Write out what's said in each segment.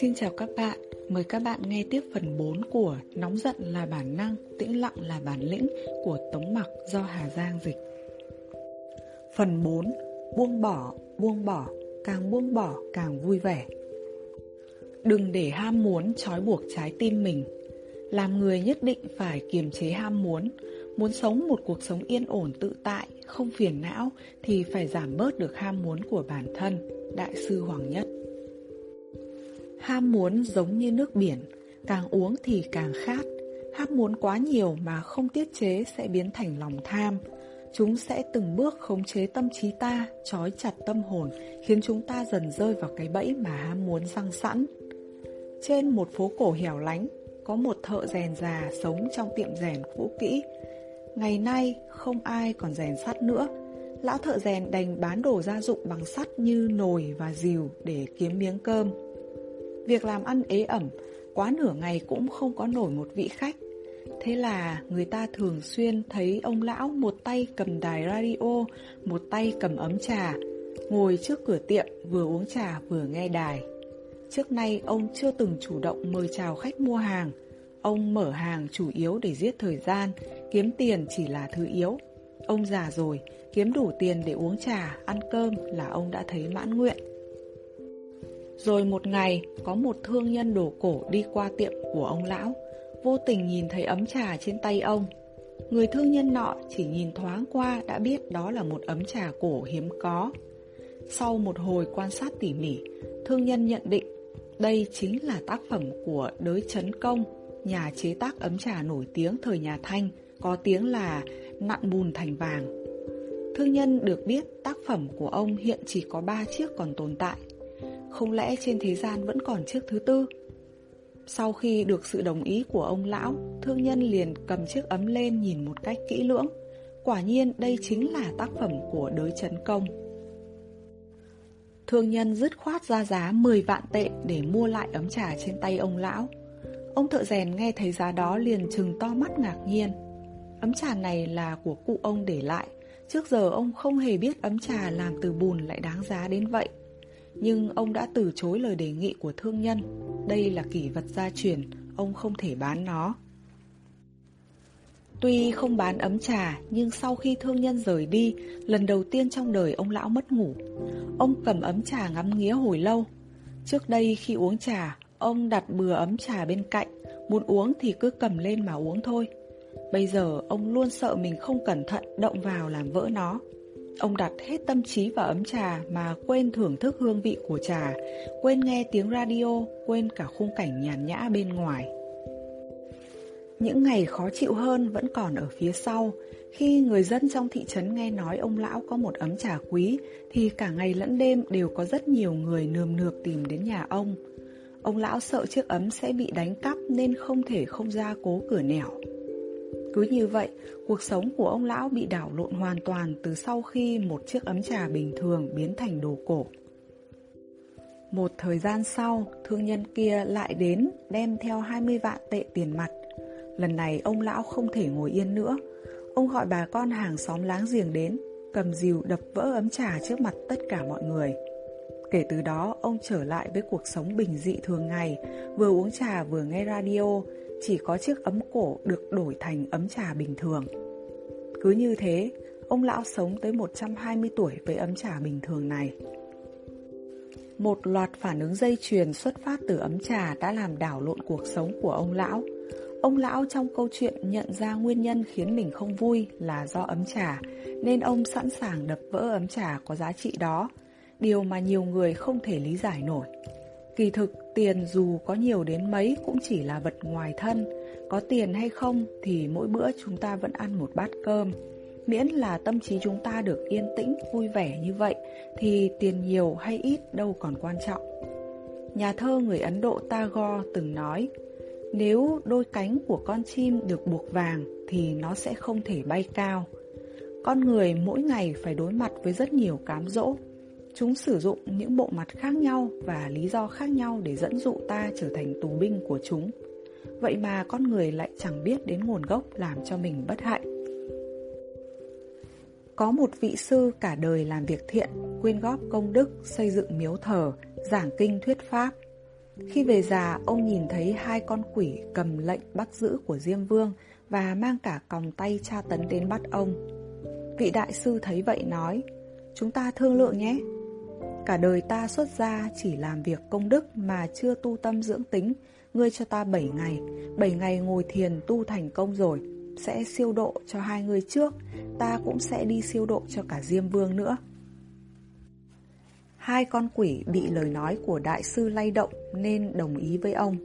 Xin chào các bạn, mời các bạn nghe tiếp phần 4 của Nóng giận là bản năng, tĩnh lặng là bản lĩnh của Tống Mặc do Hà Giang dịch. Phần 4. Buông bỏ, buông bỏ, càng buông bỏ càng vui vẻ. Đừng để ham muốn trói buộc trái tim mình. Làm người nhất định phải kiềm chế ham muốn, muốn sống một cuộc sống yên ổn tự tại, không phiền não thì phải giảm bớt được ham muốn của bản thân. Đại sư Hoàng Nhất Ham muốn giống như nước biển, càng uống thì càng khát. Ham muốn quá nhiều mà không tiết chế sẽ biến thành lòng tham. Chúng sẽ từng bước khống chế tâm trí ta, trói chặt tâm hồn, khiến chúng ta dần rơi vào cái bẫy mà ham muốn răng sẵn. Trên một phố cổ hẻo lánh, có một thợ rèn già sống trong tiệm rèn cũ kỹ. Ngày nay, không ai còn rèn sắt nữa. Lão thợ rèn đành bán đồ gia dụng bằng sắt như nồi và rìu để kiếm miếng cơm. Việc làm ăn ế ẩm, quá nửa ngày cũng không có nổi một vị khách. Thế là người ta thường xuyên thấy ông lão một tay cầm đài radio, một tay cầm ấm trà, ngồi trước cửa tiệm vừa uống trà vừa nghe đài. Trước nay ông chưa từng chủ động mời chào khách mua hàng. Ông mở hàng chủ yếu để giết thời gian, kiếm tiền chỉ là thứ yếu. Ông già rồi, kiếm đủ tiền để uống trà, ăn cơm là ông đã thấy mãn nguyện. Rồi một ngày, có một thương nhân đổ cổ đi qua tiệm của ông lão, vô tình nhìn thấy ấm trà trên tay ông. Người thương nhân nọ chỉ nhìn thoáng qua đã biết đó là một ấm trà cổ hiếm có. Sau một hồi quan sát tỉ mỉ, thương nhân nhận định đây chính là tác phẩm của đới chấn công, nhà chế tác ấm trà nổi tiếng thời nhà Thanh, có tiếng là nặn bùn thành vàng. Thương nhân được biết tác phẩm của ông hiện chỉ có 3 chiếc còn tồn tại, không lẽ trên thế gian vẫn còn chiếc thứ tư? Sau khi được sự đồng ý của ông lão, thương nhân liền cầm chiếc ấm lên nhìn một cách kỹ lưỡng. Quả nhiên đây chính là tác phẩm của đới chấn công. Thương nhân dứt khoát ra giá 10 vạn tệ để mua lại ấm trà trên tay ông lão. Ông thợ rèn nghe thấy giá đó liền trừng to mắt ngạc nhiên. Ấm trà này là của cụ ông để lại. Trước giờ ông không hề biết ấm trà làm từ bùn lại đáng giá đến vậy nhưng ông đã từ chối lời đề nghị của thương nhân. Đây là kỷ vật gia truyền, ông không thể bán nó. Tuy không bán ấm trà, nhưng sau khi thương nhân rời đi, lần đầu tiên trong đời ông lão mất ngủ. Ông cầm ấm trà ngắm nghía hồi lâu. Trước đây khi uống trà, ông đặt bừa ấm trà bên cạnh, muốn uống thì cứ cầm lên mà uống thôi. Bây giờ ông luôn sợ mình không cẩn thận động vào làm vỡ nó. Ông đặt hết tâm trí vào ấm trà mà quên thưởng thức hương vị của trà, quên nghe tiếng radio, quên cả khung cảnh nhàn nhã bên ngoài. Những ngày khó chịu hơn vẫn còn ở phía sau. Khi người dân trong thị trấn nghe nói ông lão có một ấm trà quý, thì cả ngày lẫn đêm đều có rất nhiều người nườm nượp tìm đến nhà ông. Ông lão sợ chiếc ấm sẽ bị đánh cắp nên không thể không ra cố cửa nẻo. Cứ như vậy, cuộc sống của ông lão bị đảo lộn hoàn toàn từ sau khi một chiếc ấm trà bình thường biến thành đồ cổ. Một thời gian sau, thương nhân kia lại đến đem theo 20 vạn tệ tiền mặt. Lần này ông lão không thể ngồi yên nữa. Ông gọi bà con hàng xóm láng giềng đến, cầm dìu đập vỡ ấm trà trước mặt tất cả mọi người. Kể từ đó, ông trở lại với cuộc sống bình dị thường ngày, vừa uống trà vừa nghe radio, chỉ có chiếc ấm cổ được đổi thành ấm trà bình thường. Cứ như thế, ông lão sống tới 120 tuổi với ấm trà bình thường này. Một loạt phản ứng dây chuyền xuất phát từ ấm trà đã làm đảo lộn cuộc sống của ông lão. Ông lão trong câu chuyện nhận ra nguyên nhân khiến mình không vui là do ấm trà, nên ông sẵn sàng đập vỡ ấm trà có giá trị đó, điều mà nhiều người không thể lý giải nổi. Kỳ thực, tiền dù có nhiều đến mấy cũng chỉ là vật ngoài thân. Có tiền hay không thì mỗi bữa chúng ta vẫn ăn một bát cơm. Miễn là tâm trí chúng ta được yên tĩnh, vui vẻ như vậy thì tiền nhiều hay ít đâu còn quan trọng. Nhà thơ người Ấn Độ Tagore từng nói Nếu đôi cánh của con chim được buộc vàng thì nó sẽ không thể bay cao. Con người mỗi ngày phải đối mặt với rất nhiều cám dỗ, Chúng sử dụng những bộ mặt khác nhau và lý do khác nhau để dẫn dụ ta trở thành tù binh của chúng. Vậy mà con người lại chẳng biết đến nguồn gốc làm cho mình bất hạnh. Có một vị sư cả đời làm việc thiện, quyên góp công đức, xây dựng miếu thờ, giảng kinh thuyết pháp. Khi về già, ông nhìn thấy hai con quỷ cầm lệnh bắt giữ của Diêm Vương và mang cả còng tay tra tấn đến bắt ông. Vị đại sư thấy vậy nói, chúng ta thương lượng nhé. Cả đời ta xuất gia chỉ làm việc công đức mà chưa tu tâm dưỡng tính, ngươi cho ta 7 ngày, 7 ngày ngồi thiền tu thành công rồi, sẽ siêu độ cho hai người trước, ta cũng sẽ đi siêu độ cho cả Diêm Vương nữa. Hai con quỷ bị lời nói của đại sư lay động nên đồng ý với ông.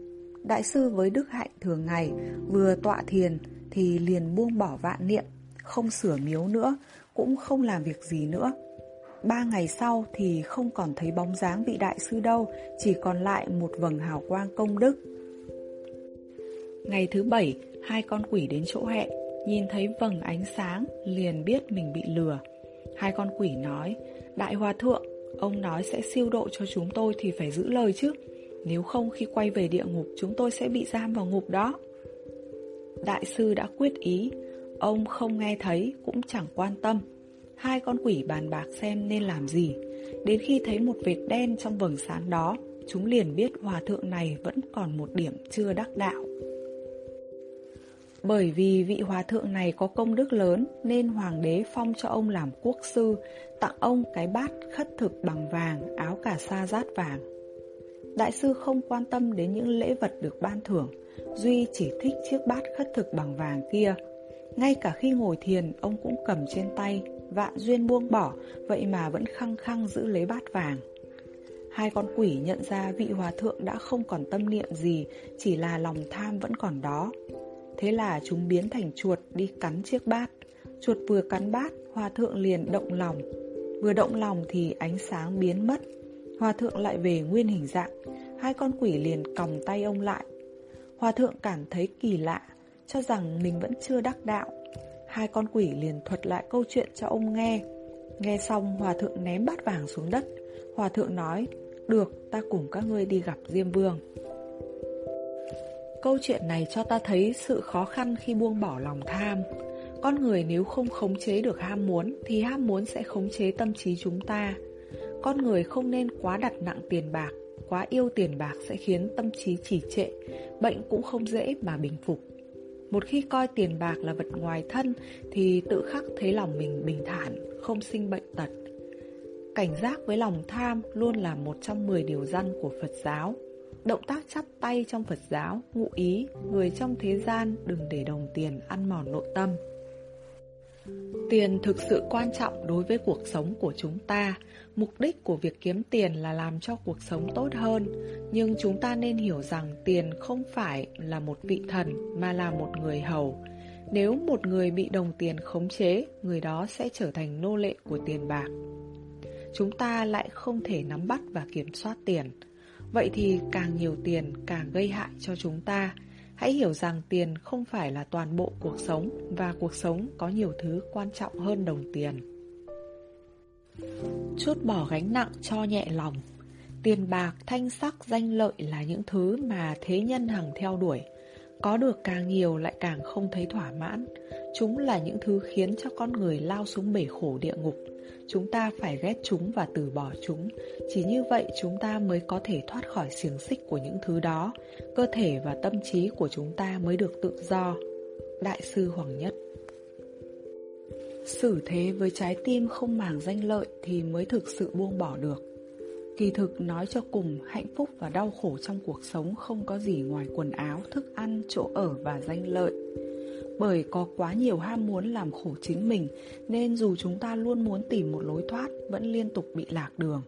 Đại sư với đức hạnh thường ngày vừa tọa thiền thì liền buông bỏ vạn niệm, không sửa miếu nữa, cũng không làm việc gì nữa. Ba ngày sau thì không còn thấy bóng dáng vị đại sư đâu, chỉ còn lại một vầng hào quang công đức. Ngày thứ bảy, hai con quỷ đến chỗ hẹn, nhìn thấy vầng ánh sáng, liền biết mình bị lừa. Hai con quỷ nói, Đại Hòa Thượng, ông nói sẽ siêu độ cho chúng tôi thì phải giữ lời chứ. Nếu không khi quay về địa ngục chúng tôi sẽ bị giam vào ngục đó. Đại sư đã quyết ý, ông không nghe thấy cũng chẳng quan tâm. Hai con quỷ bàn bạc xem nên làm gì. Đến khi thấy một vệt đen trong vầng sáng đó, chúng liền biết hòa thượng này vẫn còn một điểm chưa đắc đạo. Bởi vì vị hòa thượng này có công đức lớn nên hoàng đế phong cho ông làm quốc sư, tặng ông cái bát khất thực bằng vàng, áo cà sa rát vàng. Đại sư không quan tâm đến những lễ vật được ban thưởng, Duy chỉ thích chiếc bát khất thực bằng vàng kia. Ngay cả khi ngồi thiền, ông cũng cầm trên tay, vạn duyên buông bỏ, vậy mà vẫn khăng khăng giữ lấy bát vàng. Hai con quỷ nhận ra vị hòa thượng đã không còn tâm niệm gì, chỉ là lòng tham vẫn còn đó. Thế là chúng biến thành chuột đi cắn chiếc bát. Chuột vừa cắn bát, hòa thượng liền động lòng. Vừa động lòng thì ánh sáng biến mất. Hòa thượng lại về nguyên hình dạng. Hai con quỷ liền còng tay ông lại. Hòa thượng cảm thấy kỳ lạ, cho rằng mình vẫn chưa đắc đạo. Hai con quỷ liền thuật lại câu chuyện cho ông nghe. Nghe xong, hòa thượng ném bát vàng xuống đất. Hòa thượng nói, được, ta cùng các ngươi đi gặp Diêm Vương. Câu chuyện này cho ta thấy sự khó khăn khi buông bỏ lòng tham. Con người nếu không khống chế được ham muốn thì ham muốn sẽ khống chế tâm trí chúng ta. Con người không nên quá đặt nặng tiền bạc, quá yêu tiền bạc sẽ khiến tâm trí trì trệ, bệnh cũng không dễ mà bình phục. Một khi coi tiền bạc là vật ngoài thân thì tự khắc thấy lòng mình bình thản, không sinh bệnh tật. Cảnh giác với lòng tham luôn là một trong 10 điều răn của Phật giáo. Động tác chắp tay trong Phật giáo, ngụ ý, người trong thế gian đừng để đồng tiền ăn mòn nội tâm. Tiền thực sự quan trọng đối với cuộc sống của chúng ta. Mục đích của việc kiếm tiền là làm cho cuộc sống tốt hơn. Nhưng chúng ta nên hiểu rằng tiền không phải là một vị thần mà là một người hầu. Nếu một người bị đồng tiền khống chế, người đó sẽ trở thành nô lệ của tiền bạc. Chúng ta lại không thể nắm bắt và kiểm soát tiền. Vậy thì càng nhiều tiền càng gây hại cho chúng ta. Hãy hiểu rằng tiền không phải là toàn bộ cuộc sống và cuộc sống có nhiều thứ quan trọng hơn đồng tiền. Chút bỏ gánh nặng cho nhẹ lòng Tiền bạc, thanh sắc, danh lợi là những thứ mà thế nhân hằng theo đuổi. Có được càng nhiều lại càng không thấy thỏa mãn. Chúng là những thứ khiến cho con người lao xuống bể khổ địa ngục. Chúng ta phải ghét chúng và từ bỏ chúng. Chỉ như vậy chúng ta mới có thể thoát khỏi xiềng xích của những thứ đó. Cơ thể và tâm trí của chúng ta mới được tự do. Đại sư Hoàng Nhất Xử thế với trái tim không màng danh lợi thì mới thực sự buông bỏ được. Kỳ thực nói cho cùng, hạnh phúc và đau khổ trong cuộc sống không có gì ngoài quần áo, thức ăn, chỗ ở và danh lợi. Bởi có quá nhiều ham muốn làm khổ chính mình, nên dù chúng ta luôn muốn tìm một lối thoát, vẫn liên tục bị lạc đường.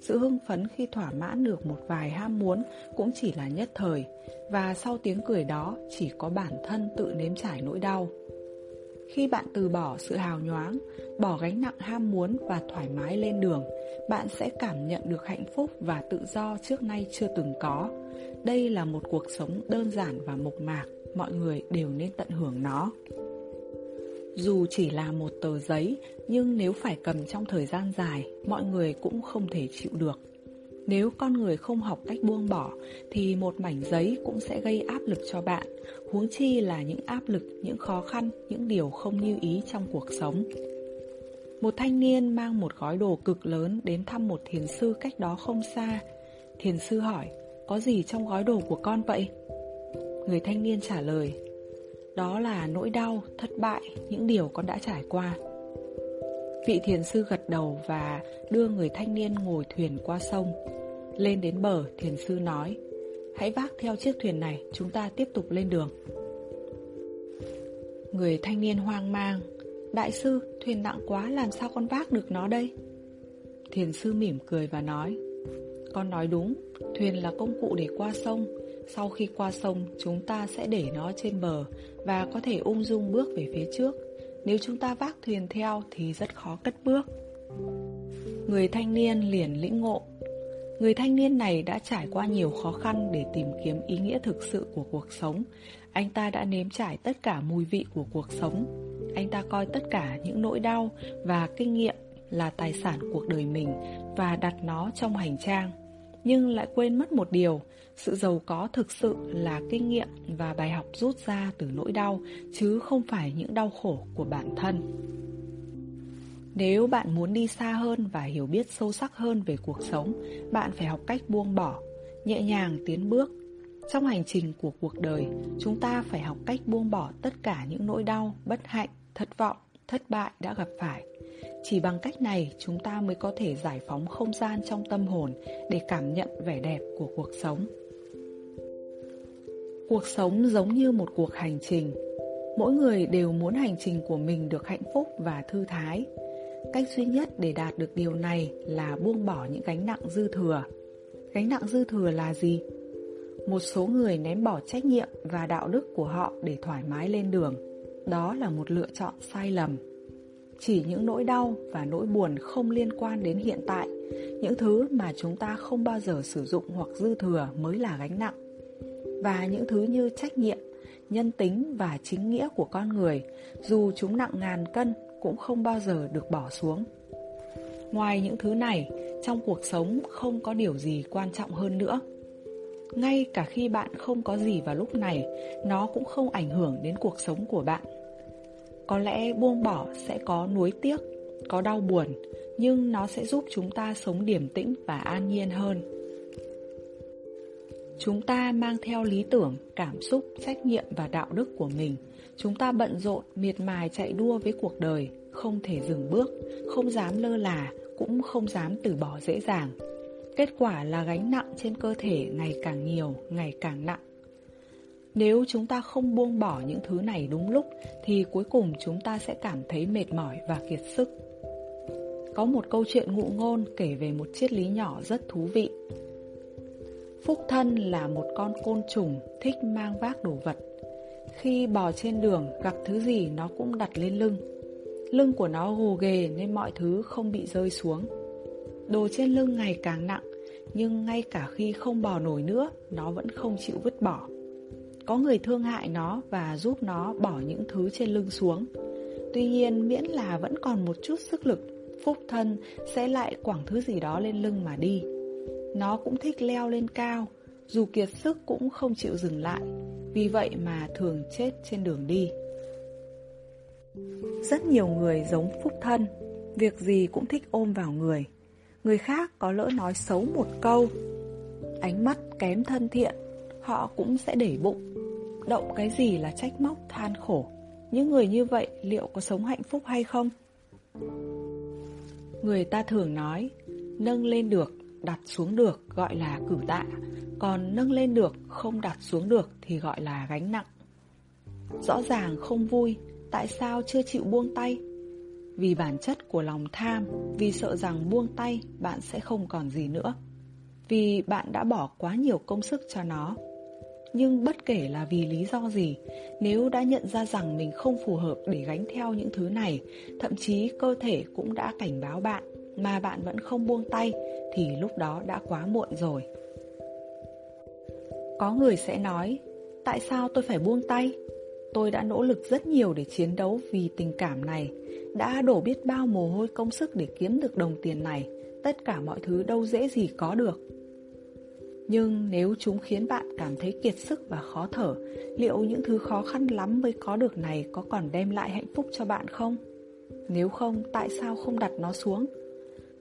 Sự hưng phấn khi thỏa mãn được một vài ham muốn cũng chỉ là nhất thời, và sau tiếng cười đó chỉ có bản thân tự nếm trải nỗi đau. Khi bạn từ bỏ sự hào nhoáng, bỏ gánh nặng ham muốn và thoải mái lên đường, bạn sẽ cảm nhận được hạnh phúc và tự do trước nay chưa từng có. Đây là một cuộc sống đơn giản và mộc mạc, mọi người đều nên tận hưởng nó. Dù chỉ là một tờ giấy, nhưng nếu phải cầm trong thời gian dài, mọi người cũng không thể chịu được. Nếu con người không học cách buông bỏ thì một mảnh giấy cũng sẽ gây áp lực cho bạn, huống chi là những áp lực, những khó khăn, những điều không như ý trong cuộc sống. Một thanh niên mang một gói đồ cực lớn đến thăm một thiền sư cách đó không xa. Thiền sư hỏi, có gì trong gói đồ của con vậy? Người thanh niên trả lời Đó là nỗi đau, thất bại, những điều con đã trải qua Vị thiền sư gật đầu và đưa người thanh niên ngồi thuyền qua sông lên đến bờ, thiền sư nói Hãy vác theo chiếc thuyền này, chúng ta tiếp tục lên đường. Người thanh niên hoang mang Đại sư, thuyền nặng quá làm sao con vác được nó đây? Thiền sư mỉm cười và nói Con nói đúng, thuyền là công cụ để qua sông. Sau khi qua sông, chúng ta sẽ để nó trên bờ Và có thể ung dung bước về phía trước. Nếu chúng ta vác thuyền theo thì rất khó cất bước. Người thanh niên liền lĩnh ngộ Người thanh niên này đã trải qua nhiều khó khăn để tìm kiếm ý nghĩa thực sự của cuộc sống. Anh ta đã nếm trải tất cả mùi vị của cuộc sống. Anh ta coi tất cả những nỗi đau và kinh nghiệm là tài sản cuộc đời mình và đặt nó trong hành trang. Nhưng lại quên mất một điều, sự giàu có thực sự là kinh nghiệm và bài học rút ra từ nỗi đau, chứ không phải những đau khổ của bản thân nếu bạn muốn đi xa hơn và hiểu biết sâu sắc hơn về cuộc sống, bạn phải học cách buông bỏ, nhẹ nhàng tiến bước trong hành trình của cuộc đời, chúng ta phải học cách buông bỏ tất cả những nỗi đau, bất hạnh, thất vọng, thất bại đã gặp phải chỉ bằng cách này, chúng ta mới có thể giải phóng không gian trong tâm hồn để cảm nhận vẻ đẹp của cuộc sống. Cuộc sống giống như một cuộc hành trình. Mỗi người đều muốn hành trình của mình được hạnh phúc và thư thái. Cách duy nhất để đạt được điều này là buông bỏ những gánh nặng dư thừa. Gánh nặng dư thừa là gì? Một số người ném bỏ trách nhiệm và đạo đức của họ để thoải mái lên đường. Đó là một lựa chọn sai lầm. Chỉ những nỗi đau và nỗi buồn không liên quan đến hiện tại, những thứ mà chúng ta không bao giờ sử dụng hoặc dư thừa mới là gánh nặng. Và những thứ như trách nhiệm, nhân tính và chính nghĩa của con người, dù chúng nặng ngàn cân cũng không bao giờ được bỏ xuống. Ngoài những thứ này, trong cuộc sống không có điều gì quan trọng hơn nữa. Ngay cả khi bạn không có gì vào lúc này, nó cũng không ảnh hưởng đến cuộc sống của bạn. Có lẽ buông bỏ sẽ có nuối tiếc, có đau buồn, nhưng nó sẽ giúp chúng ta sống điềm tĩnh và an nhiên hơn. Chúng ta mang theo lý tưởng, cảm xúc, trách nhiệm và đạo đức của mình. Chúng ta bận rộn, miệt mài chạy đua với cuộc đời, không thể dừng bước, không dám lơ là, cũng không dám từ bỏ dễ dàng. Kết quả là gánh nặng trên cơ thể ngày càng nhiều, ngày càng nặng. Nếu chúng ta không buông bỏ những thứ này đúng lúc thì cuối cùng chúng ta sẽ cảm thấy mệt mỏi và kiệt sức. Có một câu chuyện ngụ ngôn kể về một triết lý nhỏ rất thú vị. Phúc thân là một con côn trùng thích mang vác đồ vật. Khi bò trên đường gặp thứ gì nó cũng đặt lên lưng. Lưng của nó gồ ghề nên mọi thứ không bị rơi xuống. Đồ trên lưng ngày càng nặng, nhưng ngay cả khi không bò nổi nữa, nó vẫn không chịu vứt bỏ. Có người thương hại nó và giúp nó bỏ những thứ trên lưng xuống. Tuy nhiên miễn là vẫn còn một chút sức lực, phúc thân sẽ lại quẳng thứ gì đó lên lưng mà đi. Nó cũng thích leo lên cao, dù kiệt sức cũng không chịu dừng lại, vì vậy mà thường chết trên đường đi. Rất nhiều người giống phúc thân, việc gì cũng thích ôm vào người. Người khác có lỡ nói xấu một câu, ánh mắt kém thân thiện, họ cũng sẽ để bụng động cái gì là trách móc than khổ Những người như vậy liệu có sống hạnh phúc hay không? Người ta thường nói Nâng lên được, đặt xuống được gọi là cử tạ Còn nâng lên được, không đặt xuống được thì gọi là gánh nặng. Rõ ràng không vui Tại sao chưa chịu buông tay? Vì bản chất của lòng tham Vì sợ rằng buông tay bạn sẽ không còn gì nữa. Vì bạn đã bỏ quá nhiều công sức cho nó. Nhưng bất kể là vì lý do gì, nếu đã nhận ra rằng mình không phù hợp để gánh theo những thứ này, thậm chí cơ thể cũng đã cảnh báo bạn, mà bạn vẫn không buông tay, thì lúc đó đã quá muộn rồi. Có người sẽ nói, tại sao tôi phải buông tay? Tôi đã nỗ lực rất nhiều để chiến đấu vì tình cảm này, đã đổ biết bao mồ hôi công sức để kiếm được đồng tiền này, tất cả mọi thứ đâu dễ gì có được. Nhưng nếu chúng khiến bạn cảm thấy kiệt sức và khó thở, liệu những thứ khó khăn lắm mới có được này có còn đem lại hạnh phúc cho bạn không? Nếu không, tại sao không đặt nó xuống?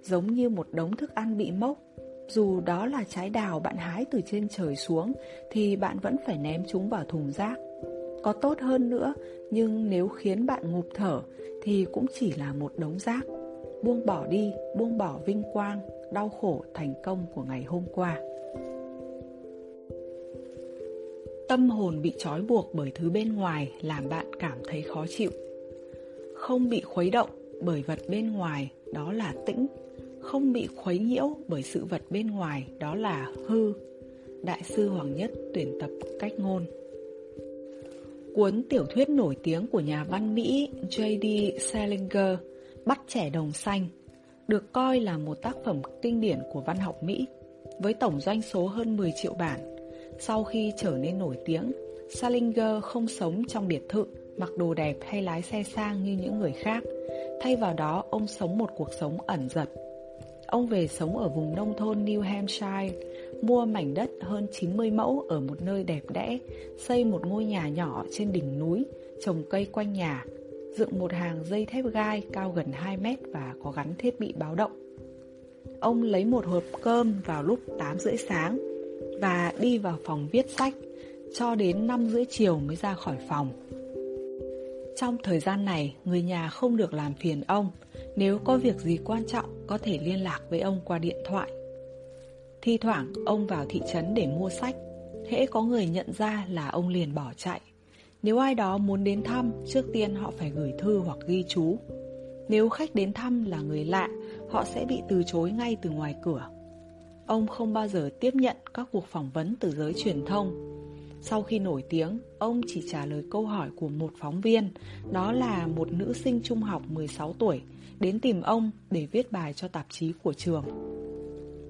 Giống như một đống thức ăn bị mốc, Dù đó là trái đào bạn hái từ trên trời xuống Thì bạn vẫn phải ném chúng vào thùng rác. Có tốt hơn nữa Nhưng nếu khiến bạn ngụp thở Thì cũng chỉ là một đống rác. Buông bỏ đi, buông bỏ vinh quang Đau khổ thành công của ngày hôm qua. Tâm hồn bị trói buộc bởi thứ bên ngoài Làm bạn cảm thấy khó chịu. Không bị khuấy động bởi vật bên ngoài Đó là tĩnh không bị khuấy nhiễu bởi sự vật bên ngoài đó là hư. Đại sư Hoàng Nhất tuyển tập cách ngôn Cuốn tiểu thuyết nổi tiếng của nhà văn Mỹ J.D. Salinger Bắt trẻ đồng xanh được coi là một tác phẩm kinh điển của văn học Mỹ với tổng doanh số hơn 10 triệu bản. Sau khi trở nên nổi tiếng, Salinger không sống trong biệt thự, mặc đồ đẹp hay lái xe sang như những người khác. Thay vào đó, ông sống một cuộc sống ẩn dật Ông về sống ở vùng nông thôn New Hampshire, mua mảnh đất hơn 90 mẫu ở một nơi đẹp đẽ, xây một ngôi nhà nhỏ trên đỉnh núi, trồng cây quanh nhà, dựng một hàng dây thép gai cao gần 2 mét và có gắn thiết bị báo động. Ông lấy một hộp cơm vào lúc 8 rưỡi sáng và đi vào phòng viết sách, cho đến 5 rưỡi chiều mới ra khỏi phòng. Trong thời gian này, người nhà không được làm phiền ông. Nếu có việc gì quan trọng, có thể liên lạc với ông qua điện thoại. Thi thoảng, ông vào thị trấn để mua sách. Hễ có người nhận ra là ông liền bỏ chạy. Nếu ai đó muốn đến thăm, trước tiên họ phải gửi thư hoặc ghi chú. Nếu khách đến thăm là người lạ, họ sẽ bị từ chối ngay từ ngoài cửa. Ông không bao giờ tiếp nhận các cuộc phỏng vấn từ giới truyền thông sau khi nổi tiếng, ông chỉ trả lời câu hỏi của một phóng viên, đó là một nữ sinh trung học 16 tuổi, đến tìm ông để viết bài cho tạp chí của trường.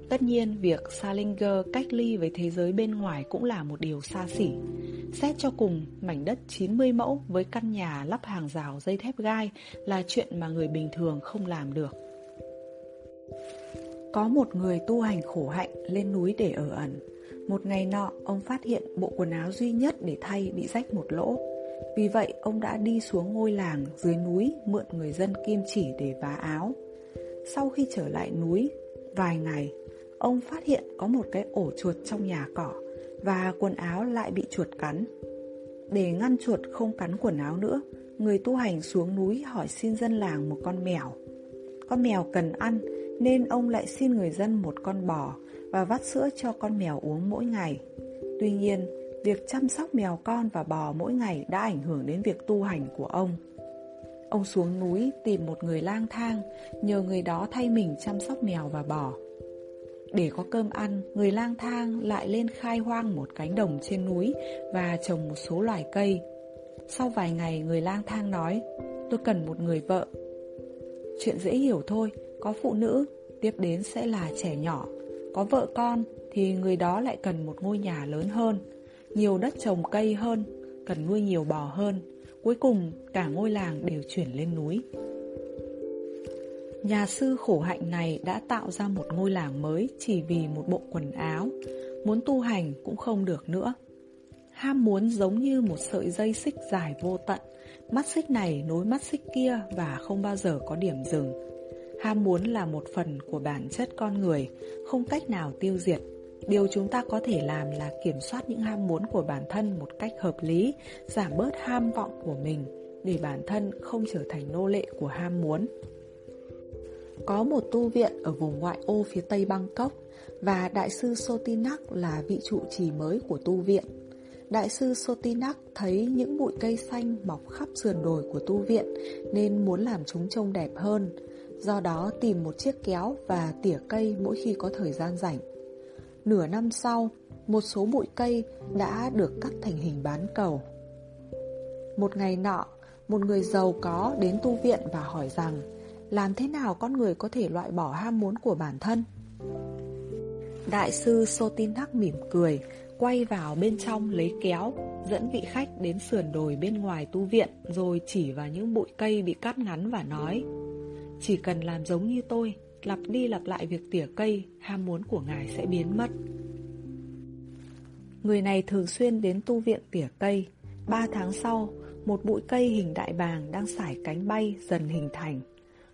Tất nhiên, việc Salinger cách ly với thế giới bên ngoài cũng là một điều xa xỉ. Xét cho cùng, mảnh đất 90 mẫu với căn nhà lắp hàng rào dây thép gai là chuyện mà người bình thường không làm được. Có một người tu hành khổ hạnh lên núi để ở ẩn. Một ngày nọ, ông phát hiện bộ quần áo duy nhất để thay bị rách một lỗ. Vì vậy, ông đã đi xuống ngôi làng dưới núi mượn người dân kim chỉ để vá áo. Sau khi trở lại núi, vài ngày, ông phát hiện có một cái ổ chuột trong nhà cỏ và quần áo lại bị chuột cắn. Để ngăn chuột không cắn quần áo nữa, người tu hành xuống núi hỏi xin dân làng một con mèo. Con mèo cần ăn nên ông lại xin người dân một con bò và vắt sữa cho con mèo uống mỗi ngày. Tuy nhiên, việc chăm sóc mèo con và bò mỗi ngày đã ảnh hưởng đến việc tu hành của ông. Ông xuống núi tìm một người lang thang, nhờ người đó thay mình chăm sóc mèo và bò. Để có cơm ăn, người lang thang lại lên khai hoang một cánh đồng trên núi và trồng một số loài cây. Sau vài ngày, người lang thang nói, tôi cần một người vợ. Chuyện dễ hiểu thôi, có phụ nữ, tiếp đến sẽ là trẻ nhỏ, có vợ con thì người đó lại cần một ngôi nhà lớn hơn, nhiều đất trồng cây hơn, cần nuôi nhiều bò hơn. Cuối cùng cả ngôi làng đều chuyển lên núi. Nhà sư khổ hạnh này đã tạo ra một ngôi làng mới chỉ vì một bộ quần áo, muốn tu hành cũng không được nữa. Ham muốn giống như một sợi dây xích dài vô tận, mắt xích này nối mắt xích kia và không bao giờ có điểm dừng. Ham muốn là một phần của bản chất con người, không cách nào tiêu diệt. Điều chúng ta có thể làm là kiểm soát những ham muốn của bản thân một cách hợp lý, giảm bớt ham vọng của mình, để bản thân không trở thành nô lệ của ham muốn. Có một tu viện ở vùng ngoại ô phía tây Bangkok và Đại sư Sotinak là vị trụ trì mới của tu viện. Đại sư Sotinak thấy những bụi cây xanh mọc khắp sườn đồi của tu viện nên muốn làm chúng trông đẹp hơn. Do đó tìm một chiếc kéo và tỉa cây mỗi khi có thời gian rảnh. Nửa năm sau, một số bụi cây đã được cắt thành hình bán cầu. Một ngày nọ, một người giàu có đến tu viện và hỏi rằng làm thế nào con người có thể loại bỏ ham muốn của bản thân? Đại sư Sotinak mỉm cười, quay vào bên trong lấy kéo, dẫn vị khách đến sườn đồi bên ngoài tu viện rồi chỉ vào những bụi cây bị cắt ngắn và nói chỉ cần làm giống như tôi, lặp đi lặp lại việc tỉa cây, ham muốn của ngài sẽ biến mất. Người này thường xuyên đến tu viện tỉa cây. Ba tháng sau, một bụi cây hình đại bàng đang sải cánh bay dần hình thành.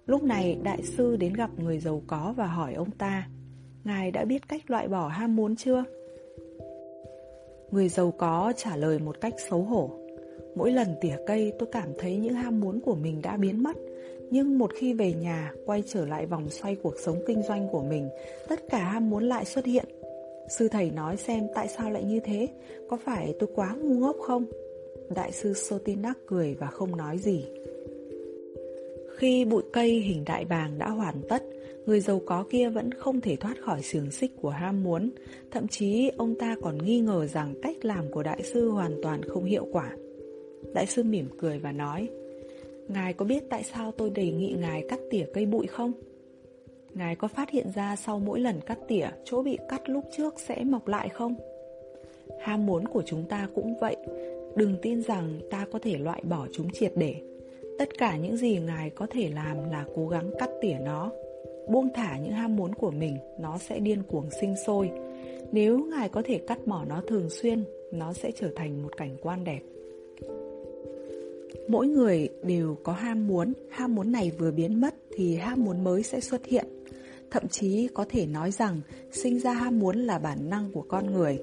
Lúc này đại sư đến gặp người giàu có và hỏi ông ta ngài đã biết cách loại bỏ ham muốn chưa? Người giàu có trả lời một cách xấu hổ. Mỗi lần tỉa cây tôi cảm thấy những ham muốn của mình đã biến mất. Nhưng một khi về nhà, quay trở lại vòng xoay cuộc sống kinh doanh của mình, tất cả ham muốn lại xuất hiện. Sư thầy nói xem tại sao lại như thế, có phải tôi quá ngu ngốc không? Đại sư Sotinak cười và không nói gì. Khi bụi cây hình đại bàng đã hoàn tất, người giàu có kia vẫn không thể thoát khỏi xiềng xích của ham muốn. Thậm chí ông ta còn nghi ngờ rằng cách làm của đại sư hoàn toàn không hiệu quả. Đại sư mỉm cười và nói, Ngài có biết tại sao tôi đề nghị Ngài cắt tỉa cây bụi không? Ngài có phát hiện ra sau mỗi lần cắt tỉa, chỗ bị cắt lúc trước sẽ mọc lại không? Ham muốn của chúng ta cũng vậy, đừng tin rằng ta có thể loại bỏ chúng triệt để. Tất cả những gì Ngài có thể làm là cố gắng cắt tỉa nó. Buông thả những ham muốn của mình, nó sẽ điên cuồng sinh sôi. Nếu Ngài có thể cắt bỏ nó thường xuyên, nó sẽ trở thành một cảnh quan đẹp. Mỗi người đều có ham muốn, ham muốn này vừa biến mất thì ham muốn mới sẽ xuất hiện. Thậm chí có thể nói rằng sinh ra ham muốn là bản năng của con người.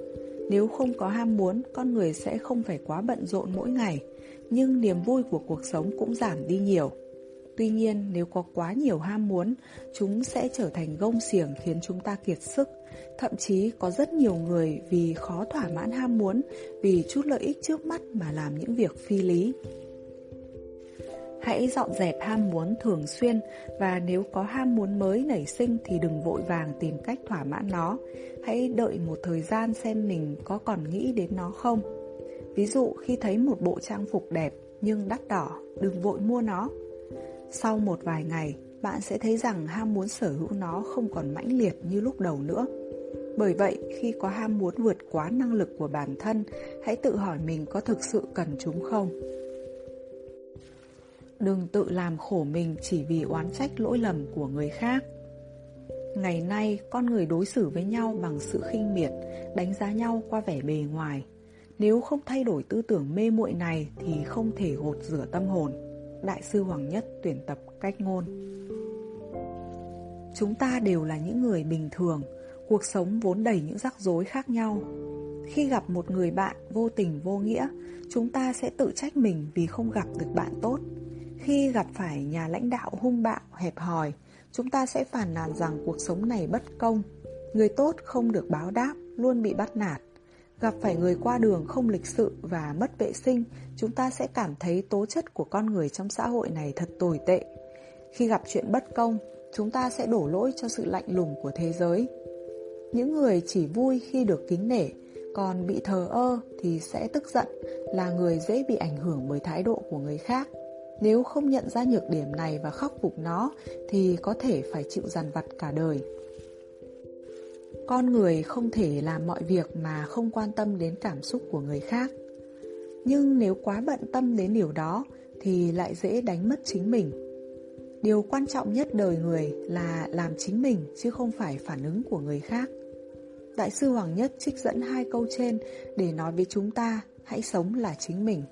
Nếu không có ham muốn, con người sẽ không phải quá bận rộn mỗi ngày, nhưng niềm vui của cuộc sống cũng giảm đi nhiều. Tuy nhiên, nếu có quá nhiều ham muốn, chúng sẽ trở thành gông xiềng khiến chúng ta kiệt sức. Thậm chí có rất nhiều người vì khó thỏa mãn ham muốn, vì chút lợi ích trước mắt mà làm những việc phi lý. Hãy dọn dẹp ham muốn thường xuyên và nếu có ham muốn mới nảy sinh thì đừng vội vàng tìm cách thỏa mãn nó. Hãy đợi một thời gian xem mình có còn nghĩ đến nó không. Ví dụ khi thấy một bộ trang phục đẹp nhưng đắt đỏ, đừng vội mua nó. Sau một vài ngày, bạn sẽ thấy rằng ham muốn sở hữu nó không còn mãnh liệt như lúc đầu nữa. Bởi vậy, khi có ham muốn vượt quá năng lực của bản thân, hãy tự hỏi mình có thực sự cần chúng không. Đừng tự làm khổ mình chỉ vì oán trách lỗi lầm của người khác. Ngày nay, con người đối xử với nhau bằng sự khinh miệt, đánh giá nhau qua vẻ bề ngoài. Nếu không thay đổi tư tưởng mê muội này thì không thể gột rửa tâm hồn. Đại sư Hoàng Nhất tuyển tập cách ngôn. Chúng ta đều là những người bình thường, cuộc sống vốn đầy những rắc rối khác nhau. Khi gặp một người bạn vô tình vô nghĩa, chúng ta sẽ tự trách mình vì không gặp được bạn tốt. Khi gặp phải nhà lãnh đạo hung bạo, hẹp hòi, chúng ta sẽ phản nàn rằng cuộc sống này bất công. Người tốt không được báo đáp, luôn bị bắt nạt. Gặp phải người qua đường không lịch sự và mất vệ sinh, chúng ta sẽ cảm thấy tố chất của con người trong xã hội này thật tồi tệ. Khi gặp chuyện bất công, chúng ta sẽ đổ lỗi cho sự lạnh lùng của thế giới. Những người chỉ vui khi được kính nể, còn bị thờ ơ thì sẽ tức giận, là người dễ bị ảnh hưởng bởi thái độ của người khác. Nếu không nhận ra nhược điểm này và khắc phục nó, thì có thể phải chịu dằn vặt cả đời. Con người không thể làm mọi việc mà không quan tâm đến cảm xúc của người khác. Nhưng nếu quá bận tâm đến điều đó, thì lại dễ đánh mất chính mình. Điều quan trọng nhất đời người là làm chính mình, chứ không phải phản ứng của người khác. Đại sư Hoàng Nhất trích dẫn hai câu trên để nói với chúng ta, hãy sống là chính mình.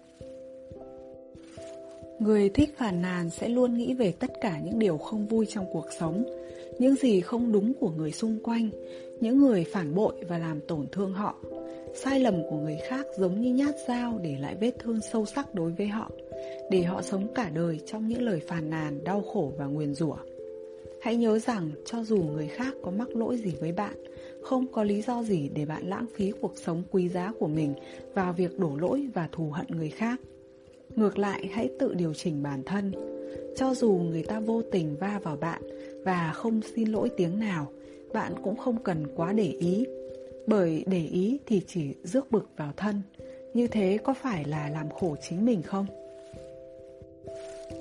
Người thích phản nàn sẽ luôn nghĩ về tất cả những điều không vui trong cuộc sống, những gì không đúng của người xung quanh, những người phản bội và làm tổn thương họ. Sai lầm của người khác giống như nhát dao để lại vết thương sâu sắc đối với họ, để họ sống cả đời trong những lời phàn nàn, đau khổ và nguyền rủa. Hãy nhớ rằng cho dù người khác có mắc lỗi gì với bạn, không có lý do gì để bạn lãng phí cuộc sống quý giá của mình vào việc đổ lỗi và thù hận người khác. Ngược lại hãy tự điều chỉnh bản thân. Cho dù người ta vô tình va vào bạn Và không xin lỗi tiếng nào Bạn cũng không cần quá để ý. Bởi để ý thì chỉ rước bực vào thân. Như thế có phải là làm khổ chính mình không?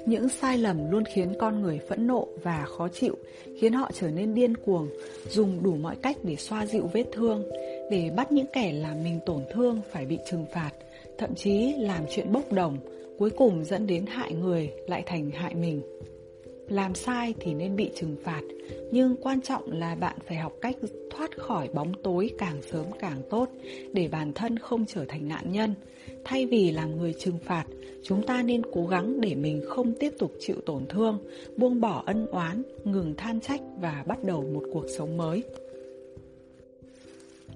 Những sai lầm luôn khiến con người phẫn nộ và khó chịu, khiến họ trở nên điên cuồng, dùng đủ mọi cách để xoa dịu vết thương, để bắt những kẻ làm mình tổn thương phải bị trừng phạt, thậm chí làm chuyện bốc đồng, cuối cùng dẫn đến hại người lại thành hại mình. Làm sai thì nên bị trừng phạt, nhưng quan trọng là bạn phải học cách thoát khỏi bóng tối càng sớm càng tốt để bản thân không trở thành nạn nhân. Thay vì làm người trừng phạt, chúng ta nên cố gắng để mình không tiếp tục chịu tổn thương, buông bỏ ân oán, ngừng than trách và bắt đầu một cuộc sống mới.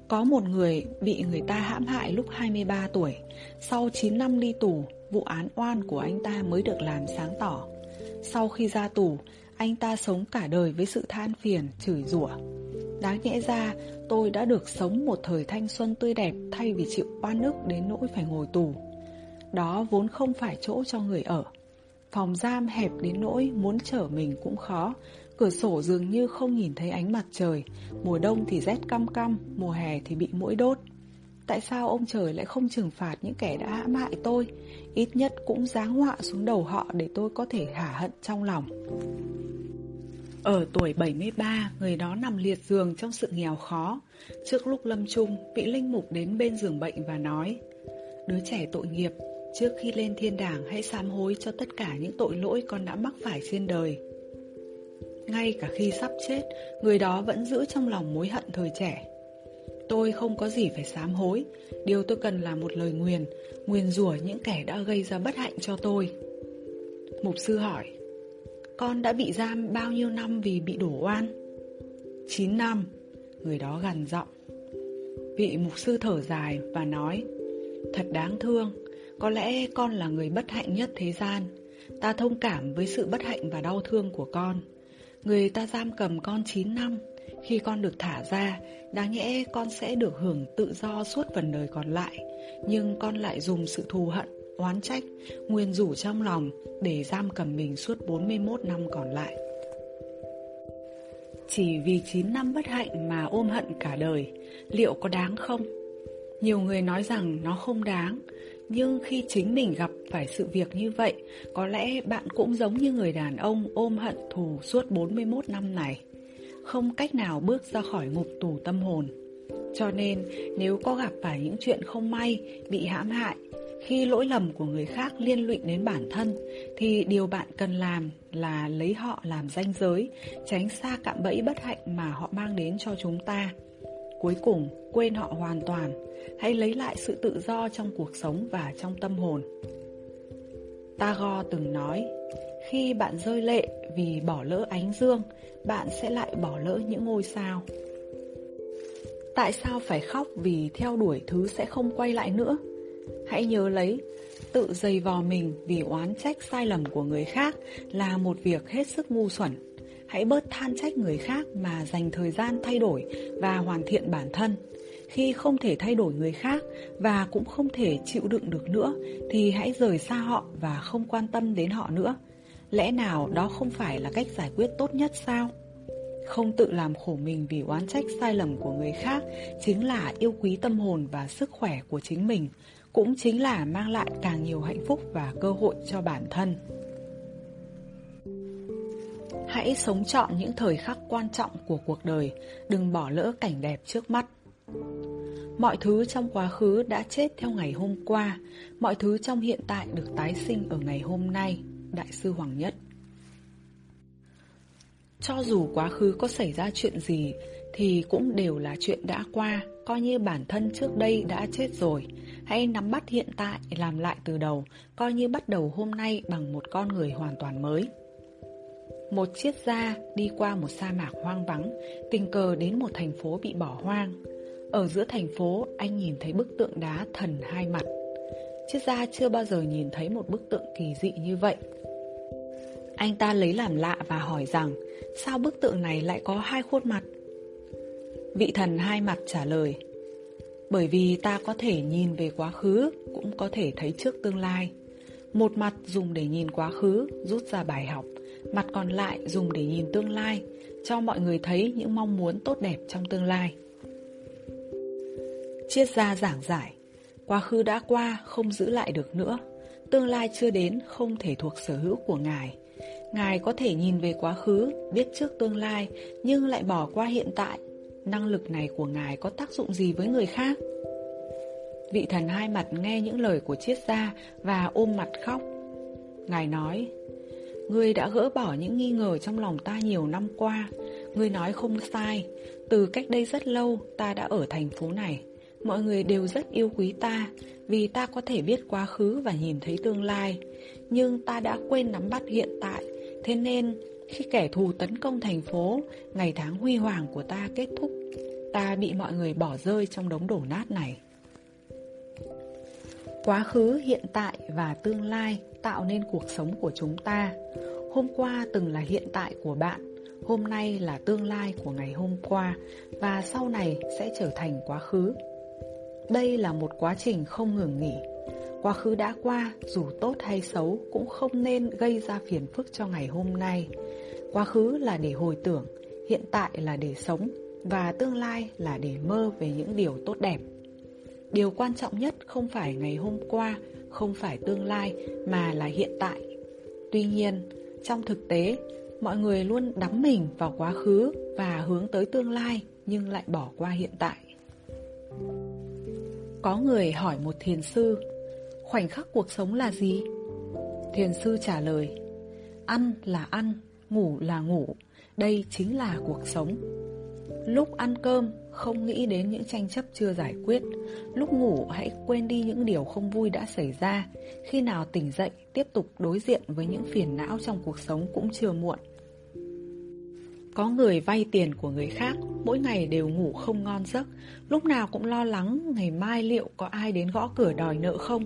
Có một người bị người ta hãm hại lúc 23 tuổi, sau 9 năm đi tù, vụ án oan của anh ta mới được làm sáng tỏ. Sau khi ra tù, anh ta sống cả đời với sự than phiền, chửi rủa. Đáng nhẽ ra, tôi đã được sống một thời thanh xuân tươi đẹp thay vì chịu oan ức đến nỗi phải ngồi tù. Đó vốn không phải chỗ cho người ở. Phòng giam hẹp đến nỗi muốn trở mình cũng khó, cửa sổ dường như không nhìn thấy ánh mặt trời, mùa đông thì rét căm căm, mùa hè thì bị mũi đốt. Tại sao ông trời lại không trừng phạt những kẻ đã hãm hại tôi? Ít nhất cũng giáng họa xuống đầu họ để tôi có thể hả hận trong lòng. Ở tuổi 73, người đó nằm liệt giường trong sự nghèo khó. Trước lúc lâm chung, vị linh mục đến bên giường bệnh và nói Đứa trẻ tội nghiệp, trước khi lên thiên đàng hãy sám hối cho tất cả những tội lỗi con đã mắc phải trên đời. Ngay cả khi sắp chết, người đó vẫn giữ trong lòng mối hận thời trẻ. Tôi không có gì phải sám hối, điều tôi cần là một lời nguyền, nguyền rủa những kẻ đã gây ra bất hạnh cho tôi. Mục sư hỏi, con đã bị giam bao nhiêu năm vì bị đổ oan? 9 năm, người đó gằn giọng. Vị mục sư thở dài và nói, thật đáng thương, có lẽ con là người bất hạnh nhất thế gian. Ta thông cảm với sự bất hạnh và đau thương của con. Người ta giam cầm con 9 năm, khi con được thả ra, đáng nhẽ con sẽ được hưởng tự do suốt phần đời còn lại, nhưng con lại dùng sự thù hận, oán trách, nguyên rủ trong lòng để giam cầm mình suốt 41 năm còn lại. Chỉ vì 9 năm bất hạnh mà ôm hận cả đời, liệu có đáng không? Nhiều người nói rằng nó không đáng, nhưng khi chính mình gặp phải sự việc như vậy, có lẽ bạn cũng giống như người đàn ông ôm hận thù suốt 41 năm này không cách nào bước ra khỏi ngục tù tâm hồn. Cho nên, nếu có gặp phải những chuyện không may, bị hãm hại, khi lỗi lầm của người khác liên lụy đến bản thân, thì điều bạn cần làm là lấy họ làm danh giới, tránh xa cạm bẫy bất hạnh mà họ mang đến cho chúng ta. Cuối cùng, quên họ hoàn toàn, hãy lấy lại sự tự do trong cuộc sống và trong tâm hồn. Tagore từng nói, khi bạn rơi lệ vì bỏ lỡ ánh dương, bạn sẽ lại bỏ lỡ những ngôi sao. Tại sao phải khóc vì theo đuổi thứ sẽ không quay lại nữa? Hãy nhớ lấy, tự dày vò mình vì oán trách sai lầm của người khác là một việc hết sức ngu xuẩn. Hãy bớt than trách người khác mà dành thời gian thay đổi và hoàn thiện bản thân. Khi không thể thay đổi người khác và cũng không thể chịu đựng được nữa thì hãy rời xa họ và không quan tâm đến họ nữa. Lẽ nào đó không phải là cách giải quyết tốt nhất sao? Không tự làm khổ mình vì oán trách sai lầm của người khác chính là yêu quý tâm hồn và sức khỏe của chính mình, cũng chính là mang lại càng nhiều hạnh phúc và cơ hội cho bản thân. Hãy sống trọn những thời khắc quan trọng của cuộc đời, đừng bỏ lỡ cảnh đẹp trước mắt. Mọi thứ trong quá khứ đã chết theo ngày hôm qua, mọi thứ trong hiện tại được tái sinh ở ngày hôm nay. Đại sư Hoàng Nhất Cho dù quá khứ có xảy ra chuyện gì thì cũng đều là chuyện đã qua, coi như bản thân trước đây đã chết rồi. Hãy nắm bắt hiện tại, làm lại từ đầu, coi như bắt đầu hôm nay bằng một con người hoàn toàn mới. Một chiếc gia đi qua một sa mạc hoang vắng, tình cờ đến một thành phố bị bỏ hoang. Ở giữa thành phố, anh nhìn thấy bức tượng đá thần hai mặt. Chiếc gia chưa bao giờ nhìn thấy một bức tượng kỳ dị như vậy. Anh ta lấy làm lạ và hỏi rằng, Sao bức tượng này lại có hai khuôn mặt? Vị thần hai mặt trả lời, Bởi vì ta có thể nhìn về quá khứ, Cũng có thể thấy trước tương lai. Một mặt dùng để nhìn quá khứ, Rút ra bài học, Mặt còn lại dùng để nhìn tương lai, Cho mọi người thấy những mong muốn tốt đẹp trong tương lai. Triết gia giảng giải, Quá khứ đã qua, không giữ lại được nữa. Tương lai chưa đến, không thể thuộc sở hữu của ngài. Ngài có thể nhìn về quá khứ, biết trước tương lai, nhưng lại bỏ qua hiện tại. Năng lực này của Ngài có tác dụng gì với người khác? Vị thần hai mặt nghe những lời của triết gia và ôm mặt khóc. Ngài nói, Ngươi đã gỡ bỏ những nghi ngờ trong lòng ta nhiều năm qua. Ngươi nói không sai, từ cách đây rất lâu ta đã ở thành phố này. Mọi người đều rất yêu quý ta vì ta có thể biết quá khứ và nhìn thấy tương lai. Nhưng ta đã quên nắm bắt hiện tại Thế nên, khi kẻ thù tấn công thành phố, ngày tháng huy hoàng của ta kết thúc, Ta bị mọi người bỏ rơi trong đống đổ nát này. Quá khứ, hiện tại và tương lai tạo nên cuộc sống của chúng ta. Hôm qua từng là hiện tại của bạn, hôm nay là tương lai của ngày hôm qua và sau này sẽ trở thành quá khứ. Đây là một quá trình không ngừng nghỉ. Quá khứ đã qua, dù tốt hay xấu, cũng không nên gây ra phiền phức cho ngày hôm nay. Quá khứ là để hồi tưởng, hiện tại là để sống, và tương lai là để mơ về những điều tốt đẹp. Điều quan trọng nhất không phải ngày hôm qua, không phải tương lai, mà là hiện tại. Tuy nhiên, trong thực tế, mọi người luôn đắm mình vào quá khứ và hướng tới tương lai nhưng lại bỏ qua hiện tại. Có người hỏi một thiền sư, khoảnh khắc cuộc sống là gì? Thiền sư trả lời, ăn là ăn, ngủ là ngủ, đây chính là cuộc sống. Lúc ăn cơm, không nghĩ đến những tranh chấp chưa giải quyết. Lúc ngủ, hãy quên đi những điều không vui đã xảy ra. Khi nào tỉnh dậy, tiếp tục đối diện với những phiền não trong cuộc sống cũng chưa muộn. Có người vay tiền của người khác, mỗi ngày đều ngủ không ngon giấc, lúc nào cũng lo lắng ngày mai liệu có ai đến gõ cửa đòi nợ không.